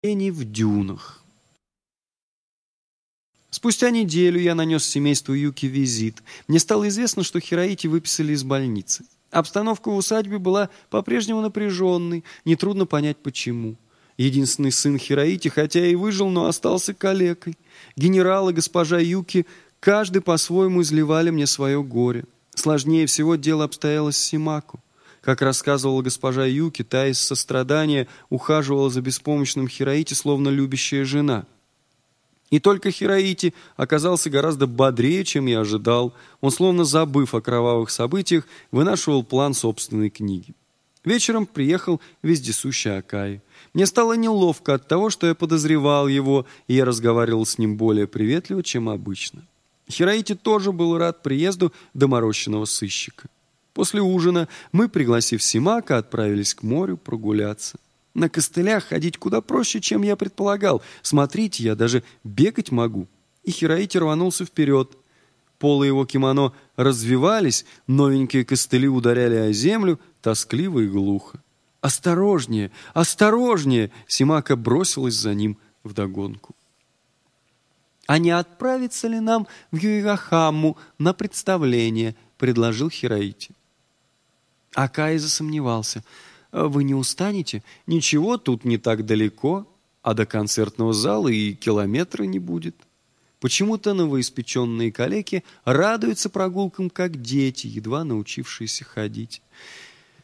Приключений в дюнах. Спустя неделю я нанес семейству Юки визит. Мне стало известно, что Хироити выписали из больницы. Обстановка в усадьбе была по-прежнему напряженной, нетрудно понять почему. Единственный сын Хироити, хотя и выжил, но остался калекой. Генерал и госпожа Юки каждый по-своему изливали мне свое горе. Сложнее всего дело обстояло с Симаку. Как рассказывала госпожа Юки, та из сострадания ухаживала за беспомощным Хироити, словно любящая жена. И только Хироити оказался гораздо бодрее, чем я ожидал. Он, словно забыв о кровавых событиях, вынашивал план собственной книги. Вечером приехал вездесущий Акай. Мне стало неловко от того, что я подозревал его, и я разговаривал с ним более приветливо, чем обычно. Хироити тоже был рад приезду доморощенного сыщика. После ужина мы, пригласив Симака, отправились к морю прогуляться. На костылях ходить куда проще, чем я предполагал. Смотрите, я даже бегать могу. И Хироити рванулся вперед. Полы его кимоно развивались, новенькие костыли ударяли о землю, тоскливо и глухо. «Осторожнее! Осторожнее!» Симака бросилась за ним вдогонку. «А не отправиться ли нам в Юигахамму на представление?» — предложил Хироити. Акай засомневался. «Вы не устанете? Ничего, тут не так далеко, а до концертного зала и километра не будет». Почему-то новоиспеченные калеки радуются прогулкам, как дети, едва научившиеся ходить.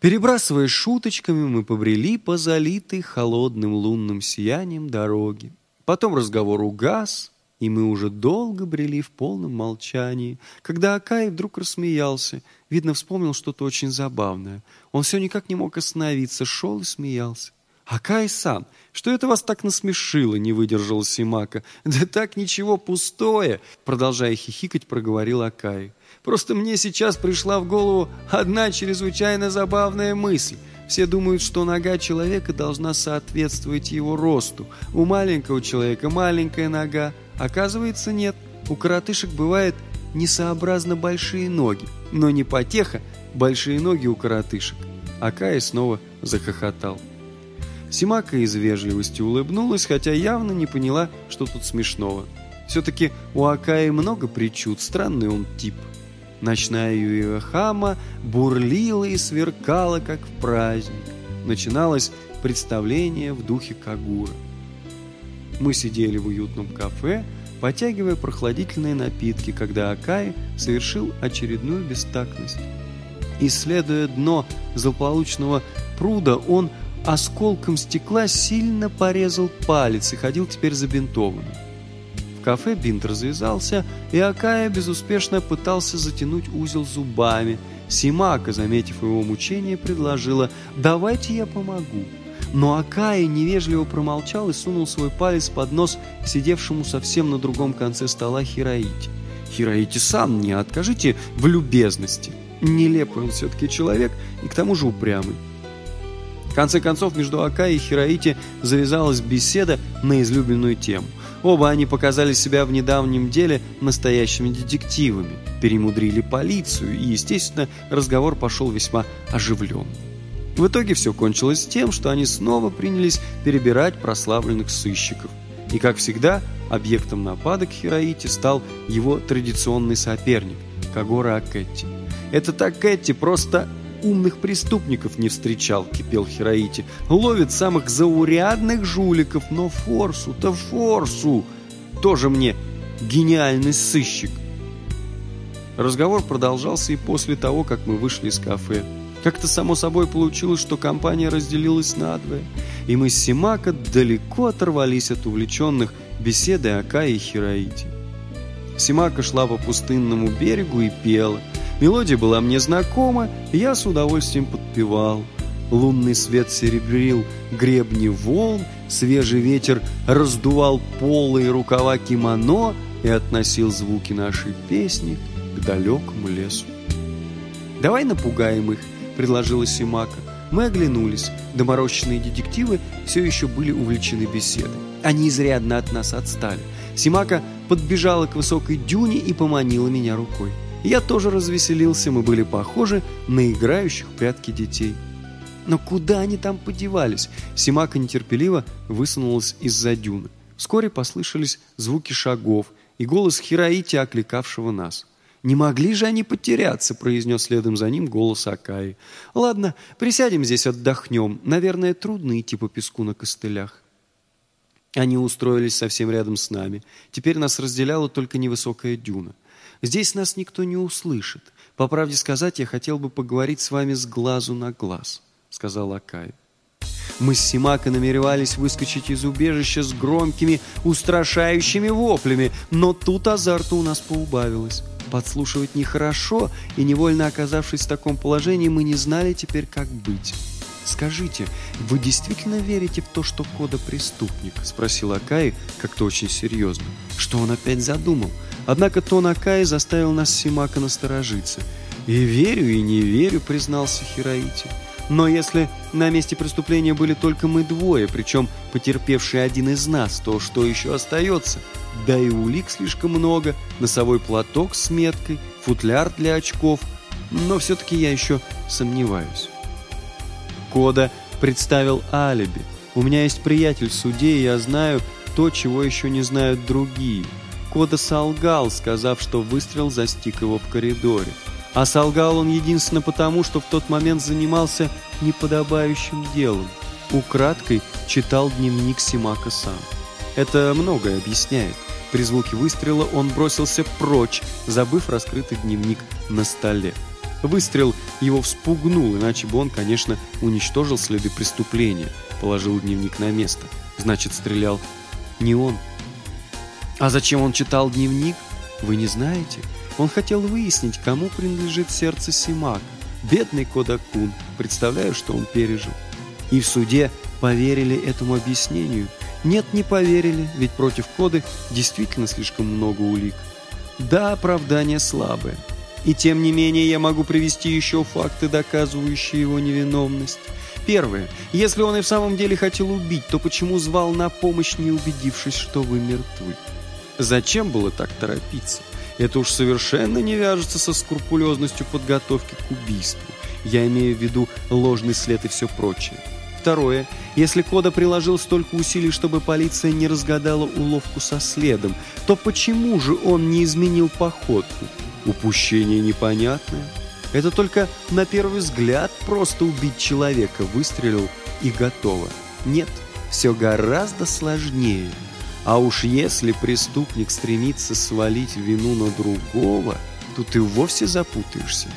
Перебрасывая шуточками, мы побрели по залитой холодным лунным сиянием дороги. Потом разговор угас, и мы уже долго брели в полном молчании, когда Акай вдруг рассмеялся. Видно, вспомнил что-то очень забавное. Он все никак не мог остановиться, шел и смеялся. «Акай-сан, что это вас так насмешило?» — не выдержал Симака. «Да так ничего, пустое!» — продолжая хихикать, проговорил Акай. «Просто мне сейчас пришла в голову одна чрезвычайно забавная мысль. Все думают, что нога человека должна соответствовать его росту. У маленького человека маленькая нога, Оказывается, нет. У коротышек бывает несообразно большие ноги. Но не потеха, большие ноги у коротышек. Акая снова захохотал. Симака из вежливости улыбнулась, хотя явно не поняла, что тут смешного. Все-таки у Акаи много причуд, странный он тип. Ночная Юэхама бурлила и сверкала, как в праздник. Начиналось представление в духе Кагура. Мы сидели в уютном кафе, потягивая прохладительные напитки, когда Акай совершил очередную бестактность. Исследуя дно злополучного пруда, он осколком стекла сильно порезал палец и ходил теперь забинтованным. В кафе бинт развязался, и Акая безуспешно пытался затянуть узел зубами. Симака, заметив его мучение, предложила «давайте я помогу». Но Акаи невежливо промолчал и сунул свой палец под нос сидевшему совсем на другом конце стола Хироити. «Хироити сам не откажите в любезности. Нелепый он все-таки человек и к тому же упрямый». В конце концов, между Акаи и Хироити завязалась беседа на излюбленную тему. Оба они показали себя в недавнем деле настоящими детективами, перемудрили полицию, и, естественно, разговор пошел весьма оживленный. В итоге все кончилось тем, что они снова принялись перебирать прославленных сыщиков. И, как всегда, объектом нападок Хироити стал его традиционный соперник – Кагора Акетти. «Это Акетти просто умных преступников не встречал», – кипел Хироити. «Ловит самых заурядных жуликов, но Форсу-то Форсу! Тоже мне гениальный сыщик!» Разговор продолжался и после того, как мы вышли из кафе. Как-то само собой получилось, что компания разделилась надвое, и мы с Симака далеко оторвались от увлеченных беседой о и Хироити. Симака шла по пустынному берегу и пела. Мелодия была мне знакома, и я с удовольствием подпевал. Лунный свет серебрил гребни волн, свежий ветер раздувал полые рукава кимоно и относил звуки нашей песни к далекому лесу. «Давай напугаем их», предложила Симака. Мы оглянулись. Доморощенные детективы все еще были увлечены беседой. Они изрядно от нас отстали. Симака подбежала к высокой дюне и поманила меня рукой. Я тоже развеселился, мы были похожи на играющих прятки детей. Но куда они там подевались? Симака нетерпеливо высунулась из-за дюны. Вскоре послышались звуки шагов и голос Хираити, окликавшего нас. «Не могли же они потеряться?» – произнес следом за ним голос Акаи. «Ладно, присядем здесь, отдохнем. Наверное, трудно идти по песку на костылях». Они устроились совсем рядом с нами. Теперь нас разделяла только невысокая дюна. Здесь нас никто не услышит. По правде сказать, я хотел бы поговорить с вами с глазу на глаз, сказал Акай. Мы с Симако намеревались выскочить из убежища с громкими, устрашающими воплями, но тут азарта у нас поубавилось. Подслушивать нехорошо, и невольно оказавшись в таком положении, мы не знали теперь, как быть. «Скажите, вы действительно верите в то, что Кода преступник?» — спросил Акаи как-то очень серьезно. Что он опять задумал? Однако тон Акаи заставил нас Симака насторожиться. «И верю, и не верю», — признался Хираити. «Но если на месте преступления были только мы двое, причем потерпевший один из нас, то что еще остается? Да и улик слишком много, носовой платок с меткой, футляр для очков. Но все-таки я еще сомневаюсь». Кода представил алиби. У меня есть приятель в суде, и я знаю то, чего еще не знают другие. Кода солгал, сказав, что выстрел застиг его в коридоре. А солгал он единственно потому, что в тот момент занимался неподобающим делом. Украдкой читал дневник Симака сам. Это многое объясняет. При звуке выстрела он бросился прочь, забыв раскрытый дневник на столе. Выстрел его вспугнул, иначе бы он, конечно, уничтожил следы преступления, положил дневник на место. Значит, стрелял не он. А зачем он читал дневник, вы не знаете? Он хотел выяснить, кому принадлежит сердце Симак. Бедный Кодакун, представляю, что он пережил. И в суде поверили этому объяснению. Нет, не поверили, ведь против Коды действительно слишком много улик. Да, оправдание слабое. И тем не менее я могу привести еще факты, доказывающие его невиновность. Первое. Если он и в самом деле хотел убить, то почему звал на помощь, не убедившись, что вы мертвы? Зачем было так торопиться? Это уж совершенно не вяжется со скрупулезностью подготовки к убийству. Я имею в виду ложный след и все прочее. Второе. Если Кода приложил столько усилий, чтобы полиция не разгадала уловку со следом, то почему же он не изменил походку? Упущение непонятное. Это только на первый взгляд просто убить человека, выстрелил и готово. Нет, все гораздо сложнее. А уж если преступник стремится свалить вину на другого, то ты вовсе запутаешься.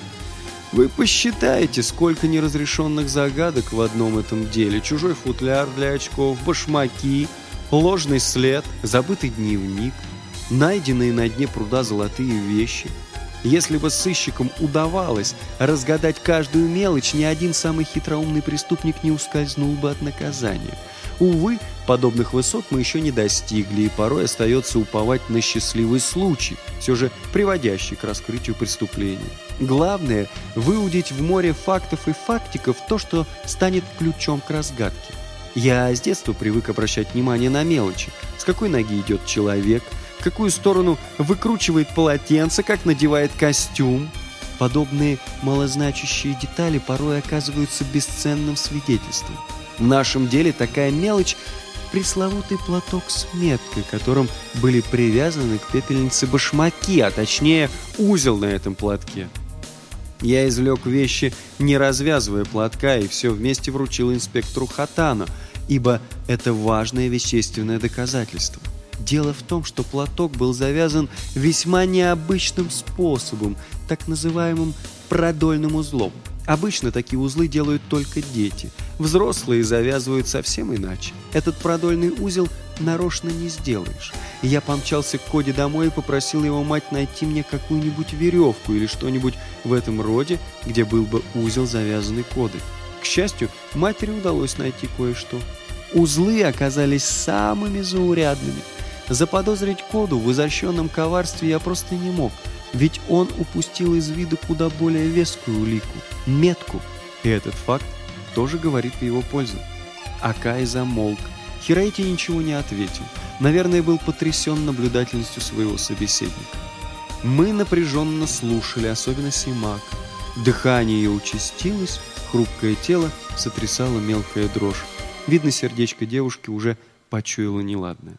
Вы посчитаете, сколько неразрешенных загадок в одном этом деле. Чужой футляр для очков, башмаки, ложный след, забытый дневник, найденные на дне пруда золотые вещи – если бы сыщикам удавалось разгадать каждую мелочь, ни один самый хитроумный преступник не ускользнул бы от наказания. Увы, подобных высот мы еще не достигли, и порой остается уповать на счастливый случай, все же приводящий к раскрытию преступления. Главное – выудить в море фактов и фактиков то, что станет ключом к разгадке. Я с детства привык обращать внимание на мелочи. С какой ноги идет человек – какую сторону выкручивает полотенце, как надевает костюм. Подобные малозначащие детали порой оказываются бесценным свидетельством. В нашем деле такая мелочь – пресловутый платок с меткой, которым были привязаны к пепельнице башмаки, а точнее узел на этом платке. Я извлек вещи, не развязывая платка, и все вместе вручил инспектору Хатану, ибо это важное вещественное доказательство. Дело в том, что платок был завязан весьма необычным способом, так называемым продольным узлом. Обычно такие узлы делают только дети. Взрослые завязывают совсем иначе. Этот продольный узел нарочно не сделаешь. я помчался к Коде домой и попросил его мать найти мне какую-нибудь веревку или что-нибудь в этом роде, где был бы узел завязанный Коды. К счастью, матери удалось найти кое-что. Узлы оказались самыми заурядными – Заподозрить Коду в изощренном коварстве я просто не мог, ведь он упустил из виду куда более вескую улику — метку, и этот факт тоже говорит в его пользу. Акай замолк. Хирайти ничего не ответил. Наверное, был потрясен наблюдательностью своего собеседника. Мы напряженно слушали, особенно Симака. Дыхание ее участилось, Хрупкое тело сотрясало мелкая дрожь. Видно, сердечко девушки уже почуяло неладное.